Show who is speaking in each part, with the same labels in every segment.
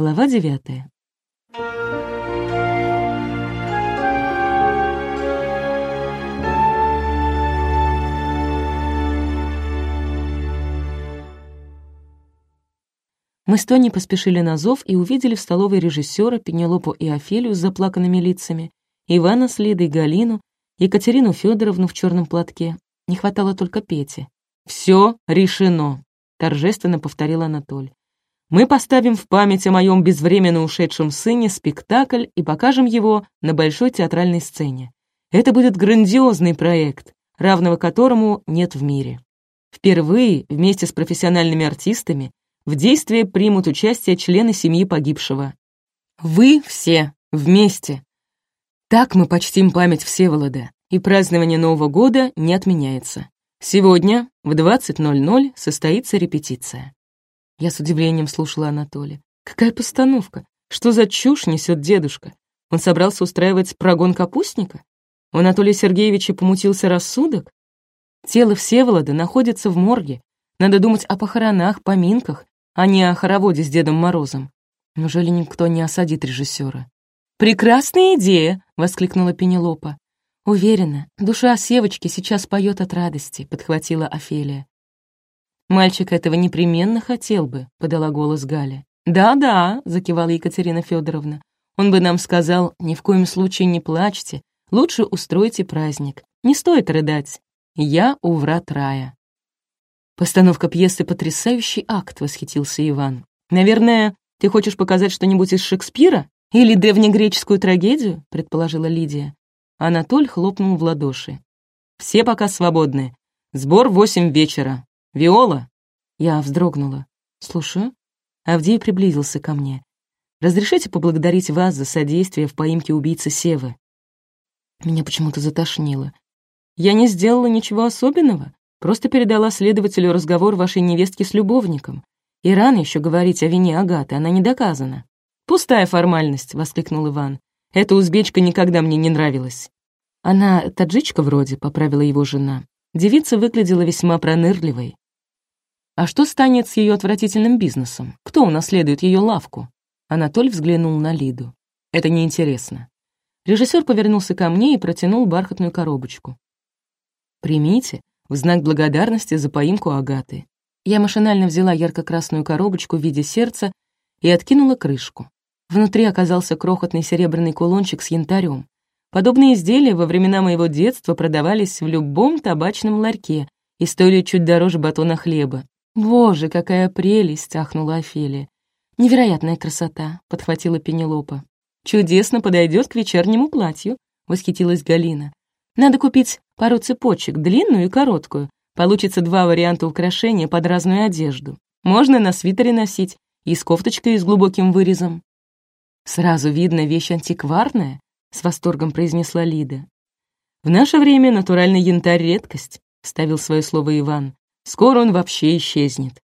Speaker 1: Глава девятая. Мы с Тони поспешили на зов и увидели в столовой режиссера Пенелопу и Офелию с заплаканными лицами, Ивана с Лидой Галину, Екатерину Федоровну в черном платке. Не хватало только Пети. «Все решено», — торжественно повторил Анатоль. «Мы поставим в память о моем безвременно ушедшем сыне спектакль и покажем его на большой театральной сцене. Это будет грандиозный проект, равного которому нет в мире. Впервые вместе с профессиональными артистами в действии примут участие члены семьи погибшего. Вы все вместе. Так мы почтим память Всеволода, и празднование Нового года не отменяется. Сегодня в 20.00 состоится репетиция. Я с удивлением слушала Анатолия. Какая постановка? Что за чушь несет дедушка? Он собрался устраивать прогон капустника? У Анатолия Сергеевича помутился рассудок? Тело Всеволода находится в морге. Надо думать о похоронах, поминках, а не о хороводе с Дедом Морозом. Неужели никто не осадит режиссера? «Прекрасная идея!» — воскликнула Пенелопа. «Уверена, душа Севочки сейчас поет от радости», — подхватила Офелия. «Мальчик этого непременно хотел бы», — подала голос Галя. «Да-да», — закивала Екатерина Федоровна. «Он бы нам сказал, ни в коем случае не плачьте, лучше устройте праздник. Не стоит рыдать. Я у врат рая». «Постановка пьесы — потрясающий акт», — восхитился Иван. «Наверное, ты хочешь показать что-нибудь из Шекспира? Или древнегреческую трагедию?» — предположила Лидия. Анатоль хлопнул в ладоши. «Все пока свободны. Сбор восемь вечера. Виола?» Я вздрогнула. «Слушаю». Авдей приблизился ко мне. «Разрешите поблагодарить вас за содействие в поимке убийцы Севы?» Меня почему-то затошнило. «Я не сделала ничего особенного. Просто передала следователю разговор вашей невестки с любовником. И рано еще говорить о вине Агаты, она не доказана». «Пустая формальность», — воскликнул Иван. «Эта узбечка никогда мне не нравилась». «Она таджичка вроде», — поправила его жена. Девица выглядела весьма пронырливой. «А что станет с ее отвратительным бизнесом? Кто унаследует ее лавку?» Анатоль взглянул на Лиду. «Это неинтересно». Режиссер повернулся ко мне и протянул бархатную коробочку. «Примите, в знак благодарности за поимку Агаты. Я машинально взяла ярко-красную коробочку в виде сердца и откинула крышку. Внутри оказался крохотный серебряный кулончик с янтарем. Подобные изделия во времена моего детства продавались в любом табачном ларьке и стоили чуть дороже батона хлеба. «Боже, какая прелесть!» — ахнула Офелия. «Невероятная красота!» — подхватила Пенелопа. «Чудесно подойдет к вечернему платью!» — восхитилась Галина. Надо купить пару цепочек, длинную и короткую. Получится два варианта украшения под разную одежду. Можно на свитере носить и с кофточкой с глубоким вырезом. «Сразу видно, вещь антикварная», — с восторгом произнесла Лида. «В наше время натуральный янтарь — редкость», — ставил свое слово Иван. «Скоро он вообще исчезнет».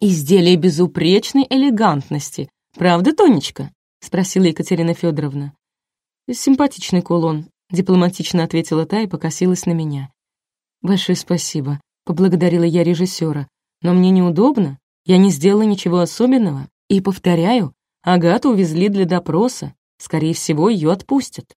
Speaker 1: «Изделие безупречной элегантности. Правда, Тонечка?» — спросила Екатерина Федоровна. «Симпатичный кулон», дипломатично ответила та и покосилась на меня. «Большое спасибо», — поблагодарила я режиссера. «Но мне неудобно, я не сделала ничего особенного. И, повторяю, Агату увезли для допроса. Скорее всего, ее отпустят».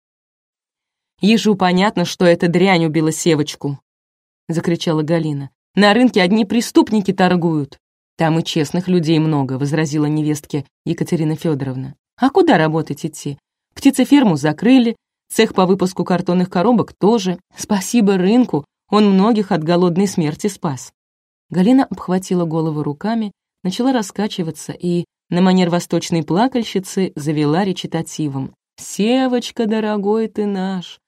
Speaker 1: «Ежу понятно, что эта дрянь убила Севочку», — закричала Галина. «На рынке одни преступники торгуют». «Там и честных людей много», — возразила невестке Екатерина Федоровна. «А куда работать идти? Птицеферму закрыли, Цех по выпуску картонных коробок тоже. Спасибо рынку, он многих от голодной смерти спас. Галина обхватила голову руками, начала раскачиваться и, на манер восточной плакальщицы, завела речитативом. «Севочка, дорогой ты наш!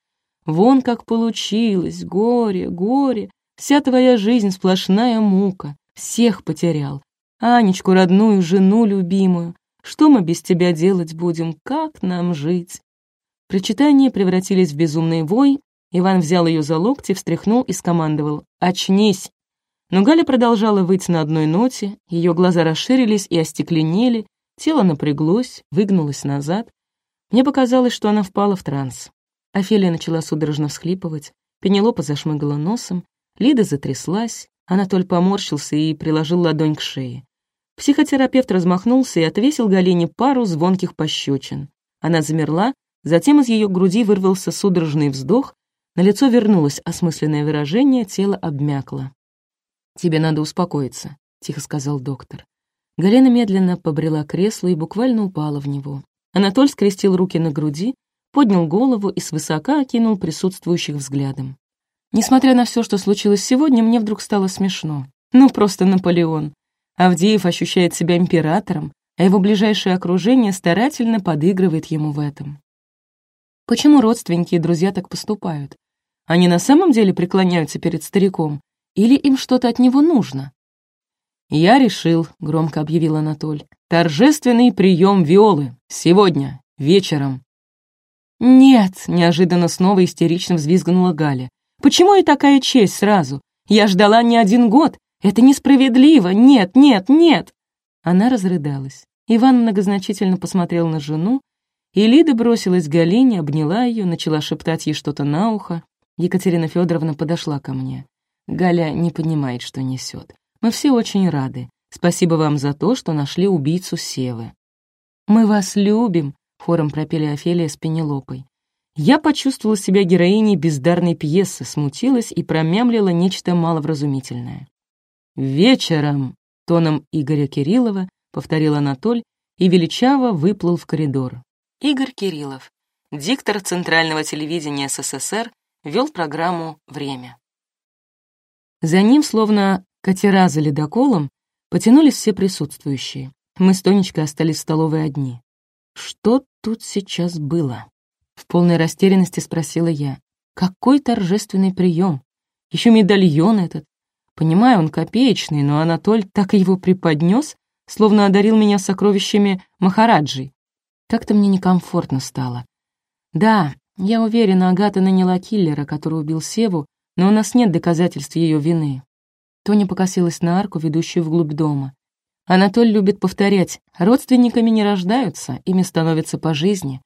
Speaker 1: Вон как получилось! Горе, горе! Вся твоя жизнь сплошная мука! Всех потерял! Анечку, родную жену любимую! Что мы без тебя делать будем? Как нам жить?» Причитания превратились в безумный вой, Иван взял ее за локти, встряхнул и скомандовал «Очнись!». Но Галя продолжала выть на одной ноте, ее глаза расширились и остекленели, тело напряглось, выгнулось назад. Мне показалось, что она впала в транс. Офелия начала судорожно всхлипывать, Пенелопа зашмыгала носом, Лида затряслась, Анатоль поморщился и приложил ладонь к шее. Психотерапевт размахнулся и отвесил Галине пару звонких пощечин. Она замерла, затем из ее груди вырвался судорожный вздох, на лицо вернулось осмысленное выражение, тело обмякло. «Тебе надо успокоиться», — тихо сказал доктор. Галина медленно побрела к креслу и буквально упала в него. Анатоль скрестил руки на груди, поднял голову и свысока окинул присутствующих взглядом. Несмотря на все, что случилось сегодня, мне вдруг стало смешно. Ну, просто Наполеон. Авдеев ощущает себя императором, а его ближайшее окружение старательно подыгрывает ему в этом. Почему родственники и друзья так поступают? Они на самом деле преклоняются перед стариком? Или им что-то от него нужно? «Я решил», — громко объявил Анатоль, «торжественный прием Виолы. Сегодня, вечером». «Нет», — неожиданно снова истерично взвизгнула Галя. «Почему и такая честь сразу? Я ждала не один год, это несправедливо! Нет, нет, нет!» Она разрыдалась. Иван многозначительно посмотрел на жену, и Лида бросилась к Галине, обняла ее, начала шептать ей что-то на ухо. Екатерина Федоровна подошла ко мне. Галя не понимает, что несет. Мы все очень рады. Спасибо вам за то, что нашли убийцу Севы. «Мы вас любим», — хором пропели Офелия с Пенелопой. Я почувствовала себя героиней бездарной пьесы, смутилась и промямлила нечто маловразумительное. «Вечером!» — тоном Игоря Кириллова повторил Анатоль и величаво выплыл в коридор. Игорь Кириллов, диктор Центрального телевидения СССР, вел программу «Время». За ним, словно катера за ледоколом, потянулись все присутствующие. Мы с Тонечкой остались в столовой одни. Что тут сейчас было? В полной растерянности спросила я. Какой торжественный прием! Еще медальон этот, Понимаю, он копеечный, но Анатоль так его преподнес, словно одарил меня сокровищами Махараджи. Как-то мне некомфортно стало. Да, я уверена, Агата наняла киллера, который убил Севу, но у нас нет доказательств ее вины. Тоня покосилась на арку, ведущую вглубь дома. Анатоль любит повторять, родственниками не рождаются, ими становятся по жизни.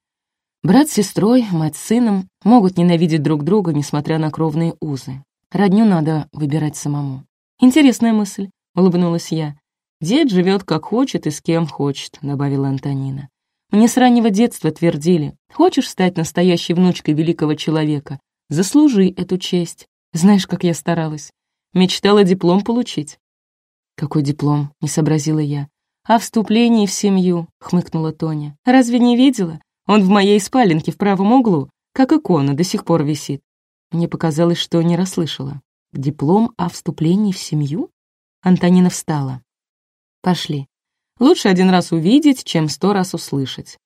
Speaker 1: Брат с сестрой, мать с сыном могут ненавидеть друг друга, несмотря на кровные узы. Родню надо выбирать самому. Интересная мысль, улыбнулась я. Дед живет как хочет и с кем хочет, добавила Антонина. Мне с раннего детства твердили, хочешь стать настоящей внучкой великого человека, заслужи эту честь. Знаешь, как я старалась. Мечтала диплом получить. «Какой диплом?» — не сообразила я. «О вступлении в семью», — хмыкнула Тоня. «Разве не видела? Он в моей спаленке в правом углу, как икона, до сих пор висит. Мне показалось, что не расслышала. Диплом о вступлении в семью? Антонина встала. Пошли. Лучше один раз увидеть, чем сто раз услышать.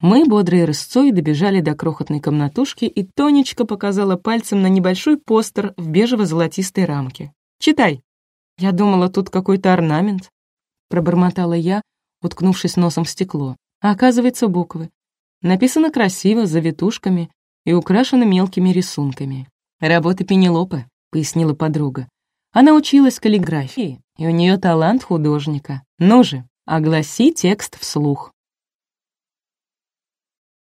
Speaker 1: Мы, бодрые рысцой, добежали до крохотной комнатушки, и Тонечка показала пальцем на небольшой постер в бежево-золотистой рамке. «Читай». «Я думала, тут какой-то орнамент», — пробормотала я, уткнувшись носом в стекло. А оказывается, буквы. Написано красиво, завитушками, и украшена мелкими рисунками. «Работа Пенелопы», — пояснила подруга. «Она училась каллиграфии, и у нее талант художника. Ну же, огласи текст вслух».